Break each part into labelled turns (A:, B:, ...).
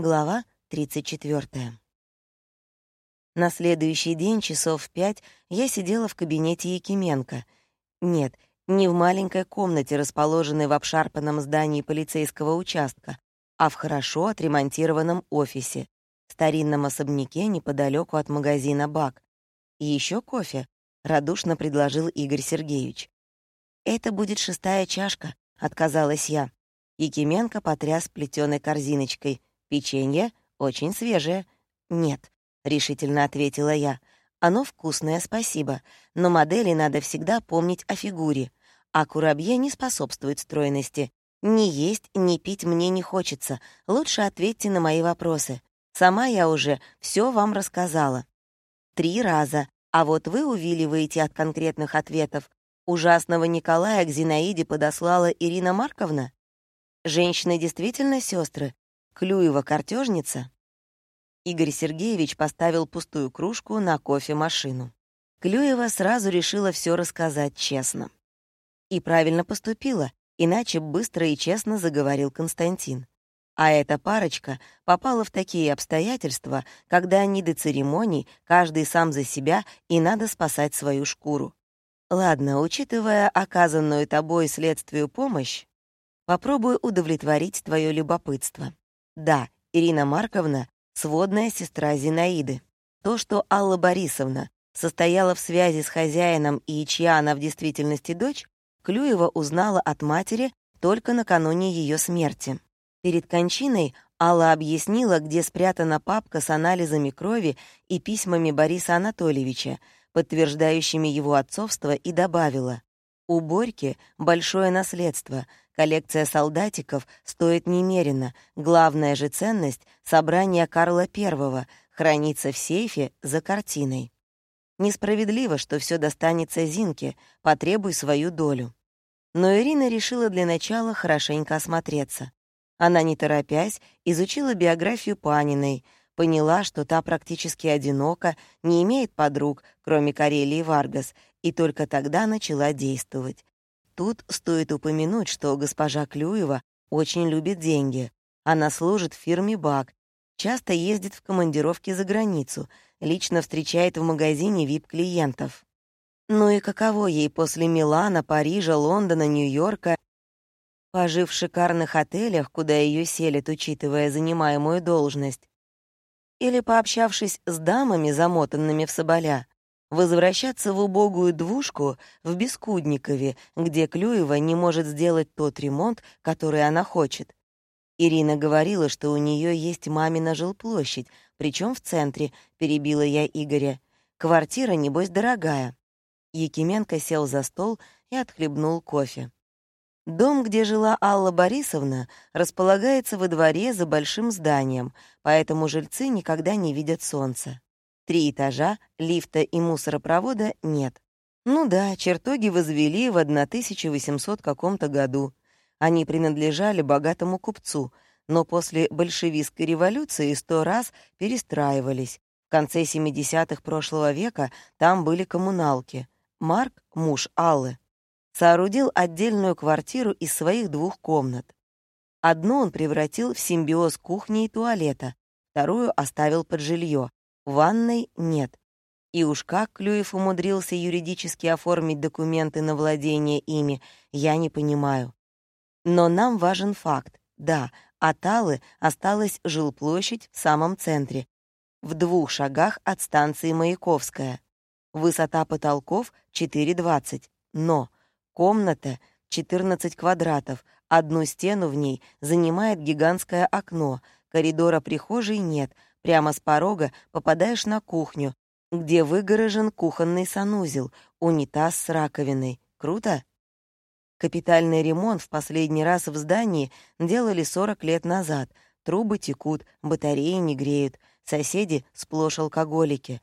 A: Глава 34. На следующий день часов в пять я сидела в кабинете Якименко. Нет, не в маленькой комнате, расположенной в обшарпанном здании полицейского участка, а в хорошо отремонтированном офисе, старинном особняке неподалеку от магазина «Бак». И еще кофе, — радушно предложил Игорь Сергеевич. «Это будет шестая чашка», — отказалась я. Якименко потряс плетеной корзиночкой — «Печенье очень свежее». «Нет», — решительно ответила я. «Оно вкусное, спасибо, но модели надо всегда помнить о фигуре, а курабье не способствует стройности. Ни есть, ни пить мне не хочется. Лучше ответьте на мои вопросы. Сама я уже все вам рассказала. Три раза, а вот вы увиливаете от конкретных ответов. Ужасного Николая к Зинаиде подослала Ирина Марковна? Женщины действительно сестры, Клюева картежница? Игорь Сергеевич поставил пустую кружку на кофемашину. Клюева сразу решила все рассказать честно. И правильно поступила, иначе быстро и честно заговорил Константин. А эта парочка попала в такие обстоятельства, когда они до церемоний, каждый сам за себя, и надо спасать свою шкуру. Ладно, учитывая оказанную тобой следствию помощь, попробую удовлетворить твое любопытство. Да, Ирина Марковна — сводная сестра Зинаиды. То, что Алла Борисовна состояла в связи с хозяином и чья она в действительности дочь, Клюева узнала от матери только накануне ее смерти. Перед кончиной Алла объяснила, где спрятана папка с анализами крови и письмами Бориса Анатольевича, подтверждающими его отцовство, и добавила, «У Борьки большое наследство, Коллекция солдатиков стоит немерено. Главная же ценность — собрание Карла I хранится в сейфе за картиной. Несправедливо, что все достанется Зинке, потребуй свою долю. Но Ирина решила для начала хорошенько осмотреться. Она, не торопясь, изучила биографию Паниной, поняла, что та практически одинока, не имеет подруг, кроме Карелии Варгас, и только тогда начала действовать. Тут стоит упомянуть, что госпожа Клюева очень любит деньги. Она служит в фирме «Бак», часто ездит в командировки за границу, лично встречает в магазине вип-клиентов. Ну и каково ей после Милана, Парижа, Лондона, Нью-Йорка, пожив в шикарных отелях, куда ее селят, учитывая занимаемую должность, или пообщавшись с дамами, замотанными в соболя, возвращаться в убогую двушку в Бескудникове, где Клюева не может сделать тот ремонт, который она хочет. Ирина говорила, что у нее есть мамина жилплощадь, причем в центре, перебила я Игоря. Квартира, небось, дорогая. Якименко сел за стол и отхлебнул кофе. Дом, где жила Алла Борисовна, располагается во дворе за большим зданием, поэтому жильцы никогда не видят солнца. Три этажа, лифта и мусоропровода нет. Ну да, чертоги возвели в 1800 каком-то году. Они принадлежали богатому купцу, но после большевистской революции сто раз перестраивались. В конце 70-х прошлого века там были коммуналки. Марк, муж Аллы, соорудил отдельную квартиру из своих двух комнат. Одну он превратил в симбиоз кухни и туалета, вторую оставил под жилье, Ванной нет. И уж как Клюев умудрился юридически оформить документы на владение ими, я не понимаю. Но нам важен факт. Да, от Аллы осталась жилплощадь в самом центре, в двух шагах от станции Маяковская. Высота потолков 4,20, но комната 14 квадратов, одну стену в ней занимает гигантское окно, коридора прихожей нет — Прямо с порога попадаешь на кухню, где выгорожен кухонный санузел, унитаз с раковиной. Круто? Капитальный ремонт в последний раз в здании делали 40 лет назад. Трубы текут, батареи не греют, соседи сплошь алкоголики.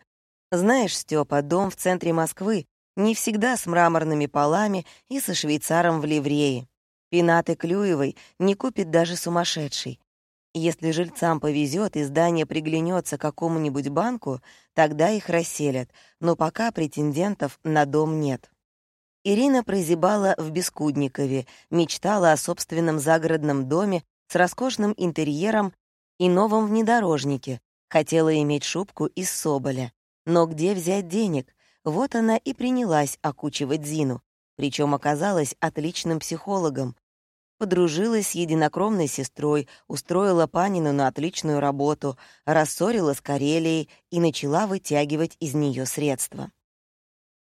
A: Знаешь, Степа, дом в центре Москвы не всегда с мраморными полами и со швейцаром в ливрее. Пинаты Клюевой не купит даже сумасшедший. Если жильцам повезет и здание приглянется какому-нибудь банку, тогда их расселят, но пока претендентов на дом нет. Ирина прозябала в Бескудникове, мечтала о собственном загородном доме с роскошным интерьером и новом внедорожнике, хотела иметь шубку из соболя. Но где взять денег? Вот она и принялась окучивать Зину, причем оказалась отличным психологом. Подружилась с единокровной сестрой, устроила Панину на отличную работу, рассорила с Карелией и начала вытягивать из нее средства.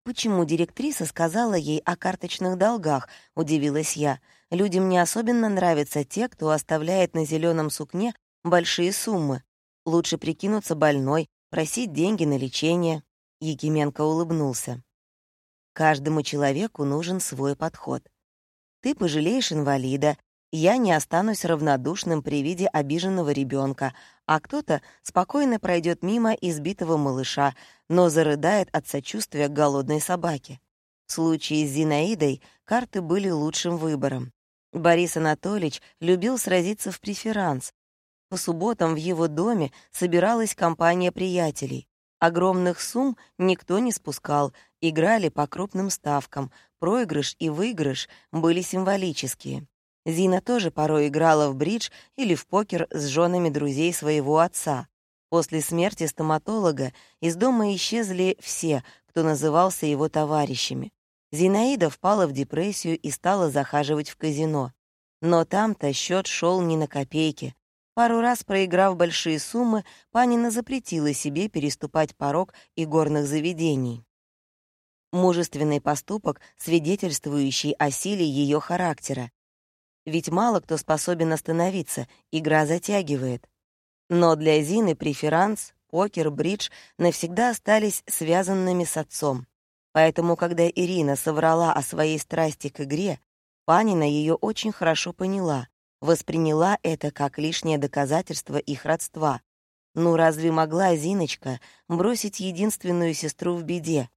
A: «Почему директриса сказала ей о карточных долгах?» — удивилась я. «Людям не особенно нравятся те, кто оставляет на зеленом сукне большие суммы. Лучше прикинуться больной, просить деньги на лечение». Якименко улыбнулся. «Каждому человеку нужен свой подход. Ты пожалеешь инвалида, я не останусь равнодушным при виде обиженного ребенка, а кто-то спокойно пройдет мимо избитого малыша, но зарыдает от сочувствия к голодной собаке. В случае с Зинаидой карты были лучшим выбором. Борис Анатольевич любил сразиться в преферанс. По субботам в его доме собиралась компания приятелей. Огромных сумм никто не спускал, играли по крупным ставкам, проигрыш и выигрыш были символические. Зина тоже порой играла в бридж или в покер с женами друзей своего отца. После смерти стоматолога из дома исчезли все, кто назывался его товарищами. Зинаида впала в депрессию и стала захаживать в казино. Но там-то счет шел не на копейки. Пару раз проиграв большие суммы, Панина запретила себе переступать порог игорных заведений. Мужественный поступок, свидетельствующий о силе ее характера. Ведь мало кто способен остановиться, игра затягивает. Но для Зины преферанс, покер, бридж навсегда остались связанными с отцом. Поэтому, когда Ирина соврала о своей страсти к игре, Панина ее очень хорошо поняла, восприняла это как лишнее доказательство их родства. Ну разве могла Зиночка бросить единственную сестру в беде?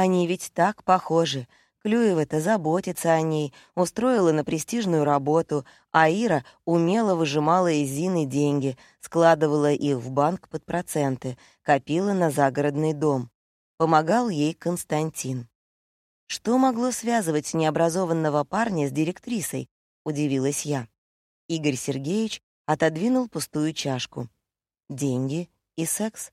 A: Они ведь так похожи, Клюева-то заботится о ней, устроила на престижную работу, а Ира умело выжимала из Зины деньги, складывала их в банк под проценты, копила на загородный дом. Помогал ей Константин. Что могло связывать необразованного парня с директрисой, удивилась я. Игорь Сергеевич отодвинул пустую чашку. Деньги и секс.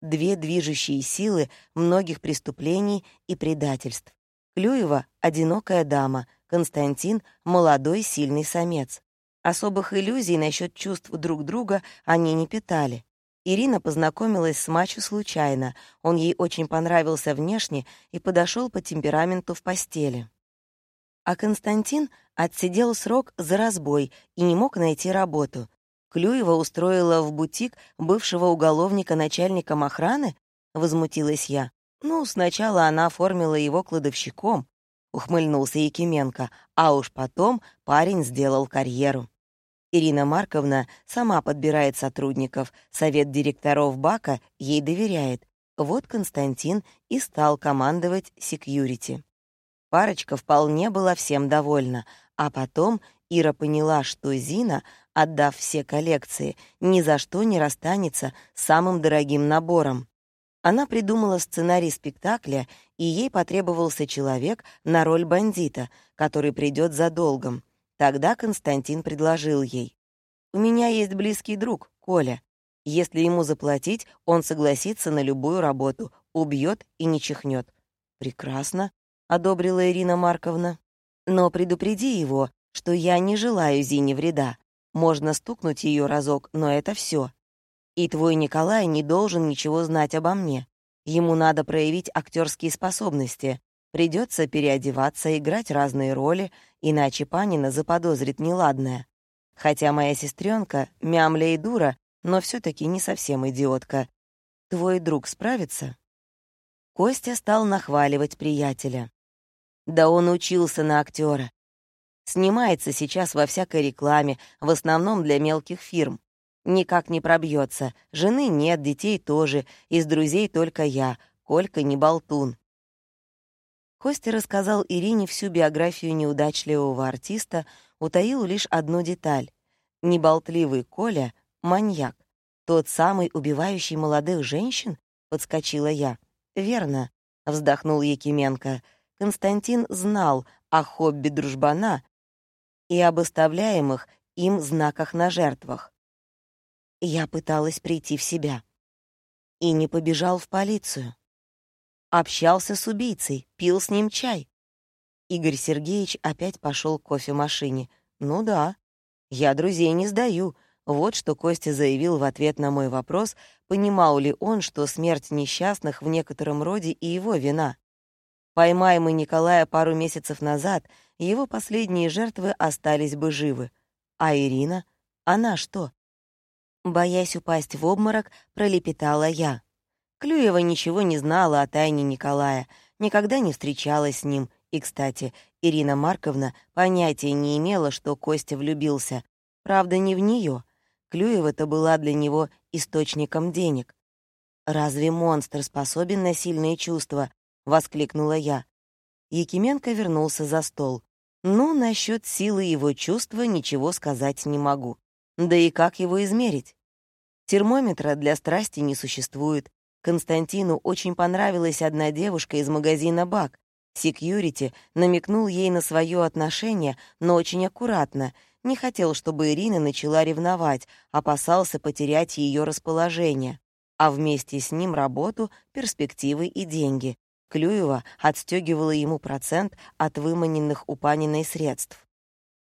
A: Две движущие силы многих преступлений и предательств. Клюева — одинокая дама, Константин — молодой сильный самец. Особых иллюзий насчет чувств друг друга они не питали. Ирина познакомилась с Мачо случайно, он ей очень понравился внешне и подошел по темпераменту в постели. А Константин отсидел срок за разбой и не мог найти работу. Клюева устроила в бутик бывшего уголовника начальником охраны? Возмутилась я. «Ну, сначала она оформила его кладовщиком», — ухмыльнулся Якименко, «а уж потом парень сделал карьеру». Ирина Марковна сама подбирает сотрудников, совет директоров БАКа ей доверяет. Вот Константин и стал командовать секьюрити. Парочка вполне была всем довольна, а потом Ира поняла, что Зина, отдав все коллекции, ни за что не расстанется с самым дорогим набором. Она придумала сценарий спектакля, и ей потребовался человек на роль бандита, который придет за долгом. Тогда Константин предложил ей. «У меня есть близкий друг, Коля. Если ему заплатить, он согласится на любую работу, убьет и не чихнет». «Прекрасно», — одобрила Ирина Марковна. «Но предупреди его, что я не желаю Зине вреда. Можно стукнуть ее разок, но это все. И твой Николай не должен ничего знать обо мне. Ему надо проявить актерские способности. Придется переодеваться, играть разные роли, иначе Панина заподозрит неладное. Хотя моя сестренка мямля и дура, но все таки не совсем идиотка. Твой друг справится?» Костя стал нахваливать приятеля. Да он учился на актера. Снимается сейчас во всякой рекламе, в основном для мелких фирм никак не пробьется. Жены нет, детей тоже, из друзей только я, Колька не болтун. Костя рассказал Ирине всю биографию неудачливого артиста, утаил лишь одну деталь. Неболтливый Коля — маньяк. Тот самый, убивающий молодых женщин? Подскочила я. Верно, вздохнул Якименко. Константин знал о хобби дружбана и об оставляемых им знаках на жертвах. Я пыталась прийти в себя. И не побежал в полицию. Общался с убийцей, пил с ним чай. Игорь Сергеевич опять пошел к кофемашине. «Ну да, я друзей не сдаю», вот что Костя заявил в ответ на мой вопрос, понимал ли он, что смерть несчастных в некотором роде и его вина. Поймаем мы Николая пару месяцев назад, его последние жертвы остались бы живы. А Ирина? Она что? Боясь упасть в обморок, пролепетала я. Клюева ничего не знала о тайне Николая, никогда не встречалась с ним. И, кстати, Ирина Марковна понятия не имела, что Костя влюбился. Правда, не в нее. Клюева-то была для него источником денег. «Разве монстр способен на сильные чувства?» — воскликнула я. Якименко вернулся за стол. «Ну, насчет силы его чувства ничего сказать не могу. Да и как его измерить? Термометра для страсти не существует. Константину очень понравилась одна девушка из магазина «Бак». Секьюрити намекнул ей на свое отношение, но очень аккуратно — не хотел, чтобы Ирина начала ревновать, опасался потерять ее расположение, а вместе с ним работу, перспективы и деньги. Клюева отстегивала ему процент от выманенных у Паниной средств.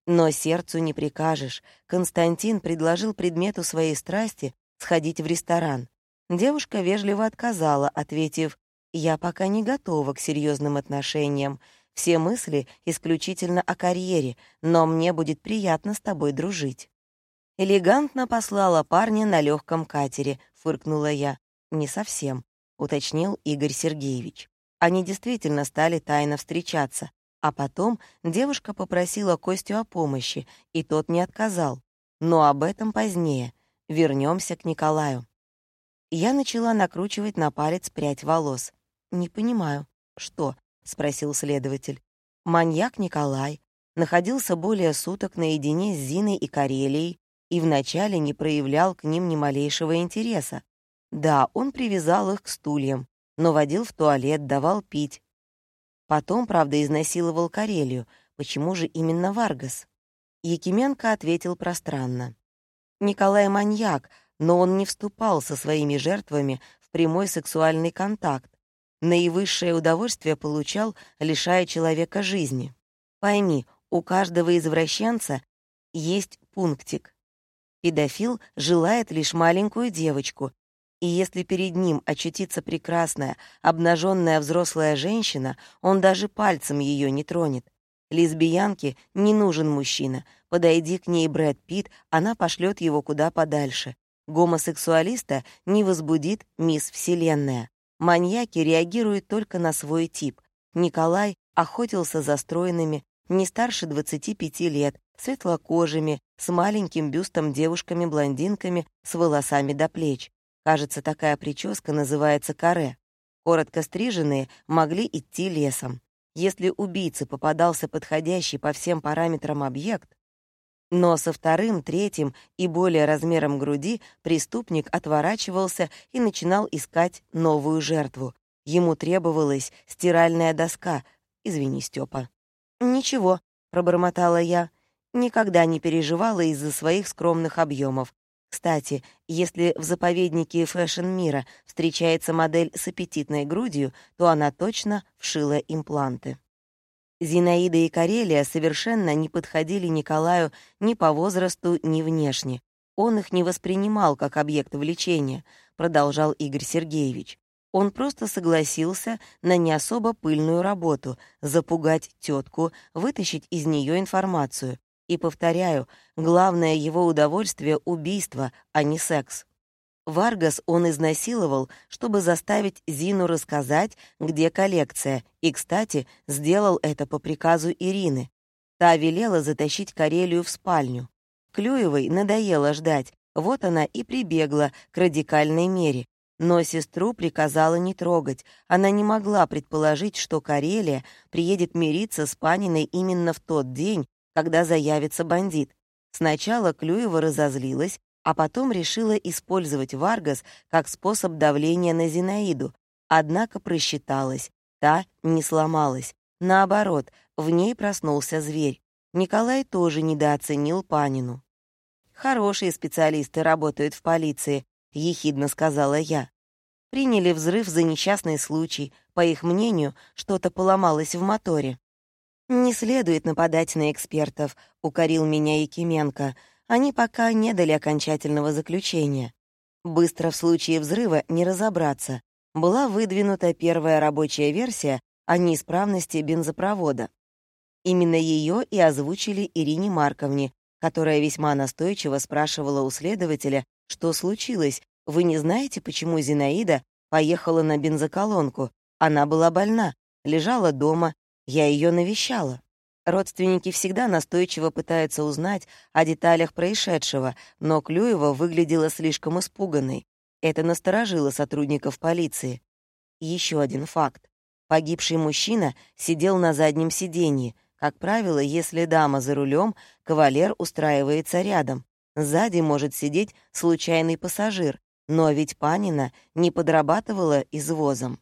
A: Но сердцу не прикажешь. Константин предложил предмету своей страсти сходить в ресторан. Девушка вежливо отказала, ответив, «Я пока не готова к серьезным отношениям. Все мысли исключительно о карьере, но мне будет приятно с тобой дружить». Элегантно послала парня на легком катере, фыркнула я. «Не совсем», — уточнил Игорь Сергеевич. Они действительно стали тайно встречаться, а потом девушка попросила Костю о помощи, и тот не отказал. Но об этом позднее. Вернемся к Николаю. Я начала накручивать на палец прядь волос. «Не понимаю. Что?» — спросил следователь. Маньяк Николай находился более суток наедине с Зиной и Карелией и вначале не проявлял к ним ни малейшего интереса. Да, он привязал их к стульям, но водил в туалет, давал пить. Потом, правда, изнасиловал Карелию. Почему же именно Варгас? Якименко ответил пространно. Николай маньяк, но он не вступал со своими жертвами в прямой сексуальный контакт, наивысшее удовольствие получал, лишая человека жизни. Пойми, у каждого извращенца есть пунктик. Педофил желает лишь маленькую девочку, и если перед ним очутится прекрасная, обнаженная взрослая женщина, он даже пальцем ее не тронет. Лесбиянке не нужен мужчина. Подойди к ней Брэд Питт, она пошлет его куда подальше. Гомосексуалиста не возбудит мисс Вселенная. Маньяки реагируют только на свой тип. Николай охотился за стройными, не старше 25 лет, светлокожими, с маленьким бюстом девушками-блондинками с волосами до плеч. Кажется, такая прическа называется каре. Коротко стриженные могли идти лесом. Если убийце попадался подходящий по всем параметрам объект, но со вторым, третьим и более размером груди преступник отворачивался и начинал искать новую жертву. Ему требовалась стиральная доска. Извини, Степа. «Ничего», — пробормотала я. Никогда не переживала из-за своих скромных объемов. Кстати, если в заповеднике фэшн-мира встречается модель с аппетитной грудью, то она точно вшила импланты. Зинаида и Карелия совершенно не подходили Николаю ни по возрасту, ни внешне. Он их не воспринимал как объект влечения, продолжал Игорь Сергеевич. Он просто согласился на не особо пыльную работу — запугать тетку, вытащить из нее информацию. И, повторяю, главное его удовольствие — убийство, а не секс. Варгас он изнасиловал, чтобы заставить Зину рассказать, где коллекция, и, кстати, сделал это по приказу Ирины. Та велела затащить Карелию в спальню. Клюевой надоело ждать, вот она и прибегла к радикальной мере. Но сестру приказала не трогать. Она не могла предположить, что Карелия приедет мириться с Паниной именно в тот день, когда заявится бандит. Сначала Клюева разозлилась, а потом решила использовать Варгас как способ давления на Зинаиду, однако просчиталась, та не сломалась. Наоборот, в ней проснулся зверь. Николай тоже недооценил Панину. Хорошие специалисты работают в полиции, ехидно сказала я. Приняли взрыв за несчастный случай. По их мнению, что-то поломалось в моторе. «Не следует нападать на экспертов», — укорил меня Якименко. «Они пока не дали окончательного заключения. Быстро в случае взрыва не разобраться. Была выдвинута первая рабочая версия о неисправности бензопровода. Именно ее и озвучили Ирине Марковне, которая весьма настойчиво спрашивала у следователя, что случилось, вы не знаете, почему Зинаида поехала на бензоколонку? Она была больна, лежала дома, я ее навещала. Родственники всегда настойчиво пытаются узнать о деталях происшедшего, но Клюева выглядела слишком испуганной. Это насторожило сотрудников полиции. Еще один факт. Погибший мужчина сидел на заднем сиденье. Как правило, если дама за рулем, кавалер устраивается рядом. Сзади может сидеть случайный пассажир, но ведь Панина не подрабатывала извозом.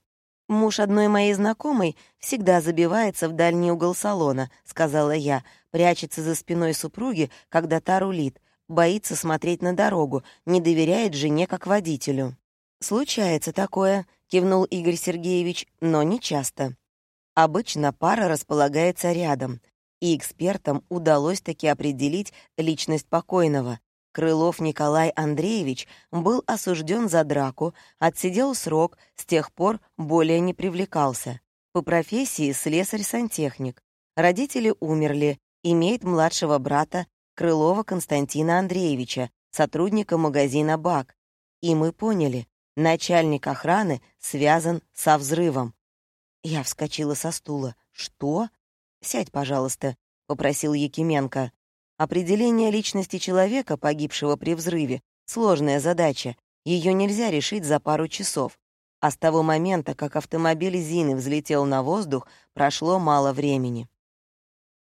A: «Муж одной моей знакомой всегда забивается в дальний угол салона», — сказала я, прячется за спиной супруги, когда та рулит, боится смотреть на дорогу, не доверяет жене как водителю. «Случается такое», — кивнул Игорь Сергеевич, — «но не часто». Обычно пара располагается рядом, и экспертам удалось таки определить личность покойного. Крылов Николай Андреевич был осужден за драку, отсидел срок, с тех пор более не привлекался. По профессии слесарь-сантехник. Родители умерли, имеет младшего брата Крылова Константина Андреевича, сотрудника магазина «Бак». И мы поняли, начальник охраны связан со взрывом. Я вскочила со стула. «Что?» «Сядь, пожалуйста», — попросил Якименко. Определение личности человека, погибшего при взрыве, сложная задача. Ее нельзя решить за пару часов. А с того момента, как автомобиль Зины взлетел на воздух, прошло мало времени.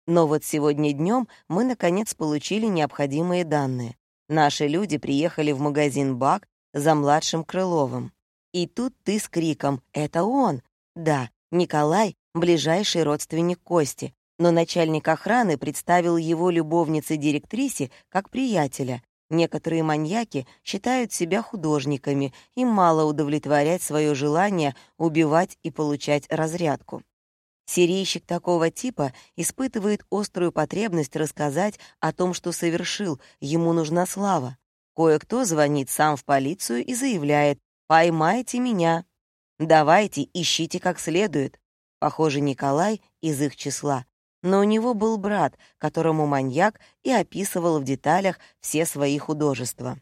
A: Но вот сегодня днем мы, наконец, получили необходимые данные. Наши люди приехали в магазин «Бак» за младшим Крыловым. И тут ты с криком «Это он!» Да, Николай — ближайший родственник Кости, но начальник охраны представил его любовнице-директрисе как приятеля. Некоторые маньяки считают себя художниками, им мало удовлетворять свое желание убивать и получать разрядку. Серийщик такого типа испытывает острую потребность рассказать о том, что совершил, ему нужна слава. Кое-кто звонит сам в полицию и заявляет «Поймайте меня». «Давайте, ищите как следует». Похоже, Николай из их числа но у него был брат, которому маньяк и описывал в деталях все свои художества.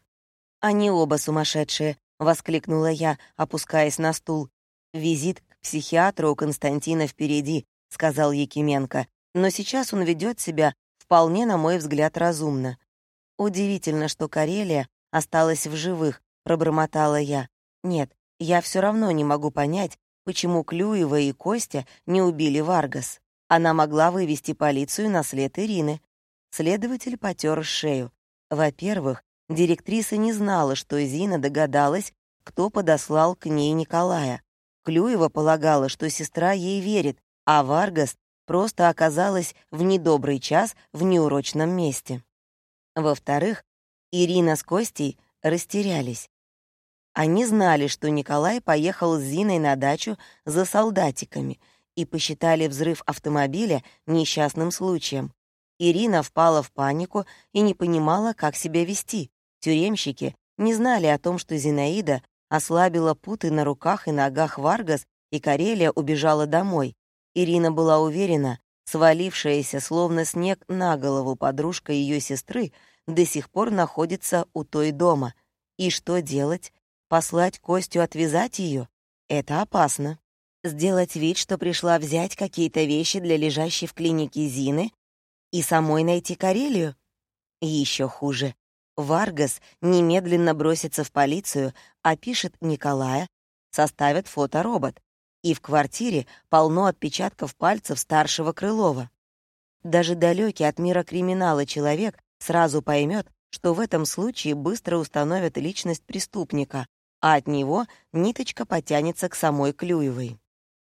A: «Они оба сумасшедшие», — воскликнула я, опускаясь на стул. «Визит к психиатру у Константина впереди», — сказал Якименко, «но сейчас он ведет себя вполне, на мой взгляд, разумно». «Удивительно, что Карелия осталась в живых», — пробормотала я. «Нет, я все равно не могу понять, почему Клюева и Костя не убили Варгас». Она могла вывести полицию на след Ирины. Следователь потер шею. Во-первых, директриса не знала, что Зина догадалась, кто подослал к ней Николая. Клюева полагала, что сестра ей верит, а Варгас просто оказалась в недобрый час в неурочном месте. Во-вторых, Ирина с Костей растерялись. Они знали, что Николай поехал с Зиной на дачу за солдатиками — и посчитали взрыв автомобиля несчастным случаем. Ирина впала в панику и не понимала, как себя вести. Тюремщики не знали о том, что Зинаида ослабила путы на руках и ногах Варгас, и Карелия убежала домой. Ирина была уверена, свалившаяся словно снег на голову подружка ее сестры до сих пор находится у той дома. И что делать? Послать Костю отвязать ее? Это опасно. Сделать вид, что пришла взять какие-то вещи для лежащей в клинике Зины и самой найти Карелию? Еще хуже. Варгас немедленно бросится в полицию, опишет Николая, составит фоторобот, и в квартире полно отпечатков пальцев старшего Крылова. Даже далекий от мира криминала человек сразу поймет, что в этом случае быстро установят личность преступника, а от него ниточка потянется к самой Клюевой.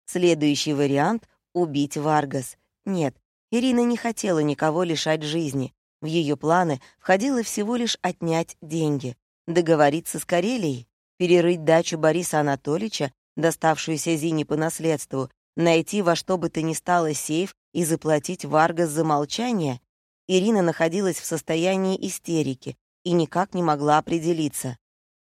A: Следующий вариант — убить Варгас. Нет, Ирина не хотела никого лишать жизни. В ее планы входило всего лишь отнять деньги, договориться с Карелией, перерыть дачу Бориса Анатольевича, доставшуюся Зине по наследству, найти во что бы то ни стало сейф и заплатить Варгас за молчание. Ирина находилась в состоянии истерики и никак не могла определиться.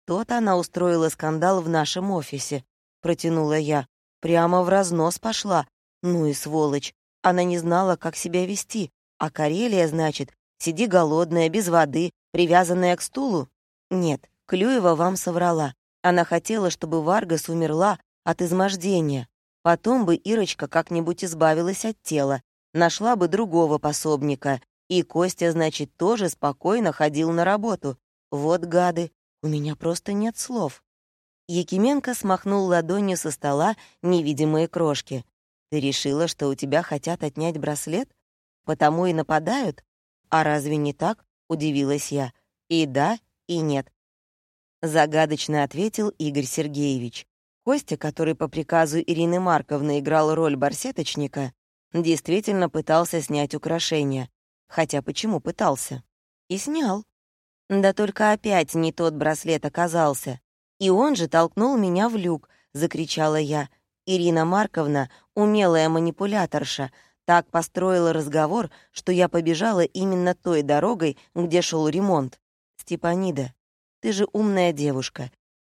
A: «То-то она устроила скандал в нашем офисе», — протянула я. «Прямо в разнос пошла. Ну и сволочь. Она не знала, как себя вести. А Карелия, значит, сиди голодная, без воды, привязанная к стулу? Нет, Клюева вам соврала. Она хотела, чтобы Варгас умерла от измождения. Потом бы Ирочка как-нибудь избавилась от тела, нашла бы другого пособника, и Костя, значит, тоже спокойно ходил на работу. Вот гады, у меня просто нет слов. Якименко смахнул ладонью со стола невидимые крошки. «Ты решила, что у тебя хотят отнять браслет? Потому и нападают? А разве не так?» — удивилась я. «И да, и нет». Загадочно ответил Игорь Сергеевич. Костя, который по приказу Ирины Марковны играл роль барсеточника, действительно пытался снять украшения. Хотя почему пытался? И снял. Да только опять не тот браслет оказался. И он же толкнул меня в люк, закричала я. Ирина Марковна, умелая манипуляторша, так построила разговор, что я побежала именно той дорогой, где шел ремонт. «Степанида, ты же умная девушка».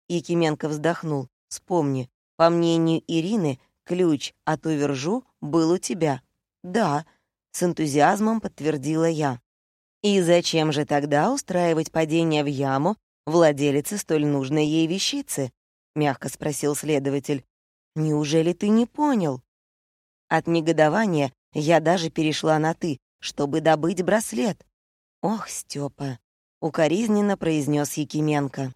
A: Якименко вздохнул. «Вспомни, по мнению Ирины, ключ от увержу был у тебя». «Да», — с энтузиазмом подтвердила я. «И зачем же тогда устраивать падение в яму владелице столь нужной ей вещицы?» — мягко спросил следователь. «Неужели ты не понял?» От негодования я даже перешла на «ты», чтобы добыть браслет. «Ох, Степа!» — укоризненно произнес Якименко.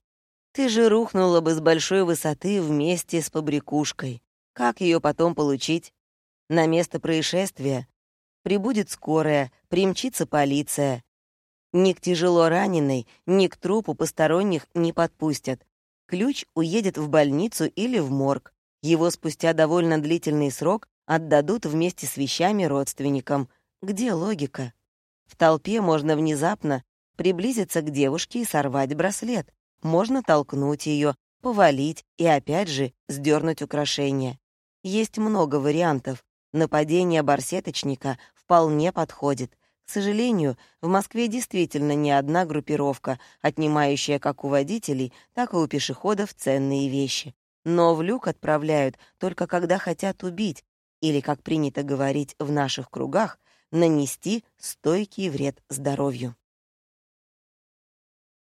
A: «Ты же рухнула бы с большой высоты вместе с побрякушкой. Как ее потом получить? На место происшествия прибудет скорая, примчится полиция. Ни к тяжело раненой, ни к трупу посторонних не подпустят. Ключ уедет в больницу или в морг. Его спустя довольно длительный срок отдадут вместе с вещами родственникам. Где логика? В толпе можно внезапно приблизиться к девушке и сорвать браслет. Можно толкнуть ее, повалить и опять же сдернуть украшение. Есть много вариантов. Нападение барсеточника вполне подходит. К сожалению, в Москве действительно не одна группировка, отнимающая как у водителей, так и у пешеходов ценные вещи. Но в люк отправляют только когда хотят убить, или, как принято говорить в наших кругах, нанести стойкий вред здоровью.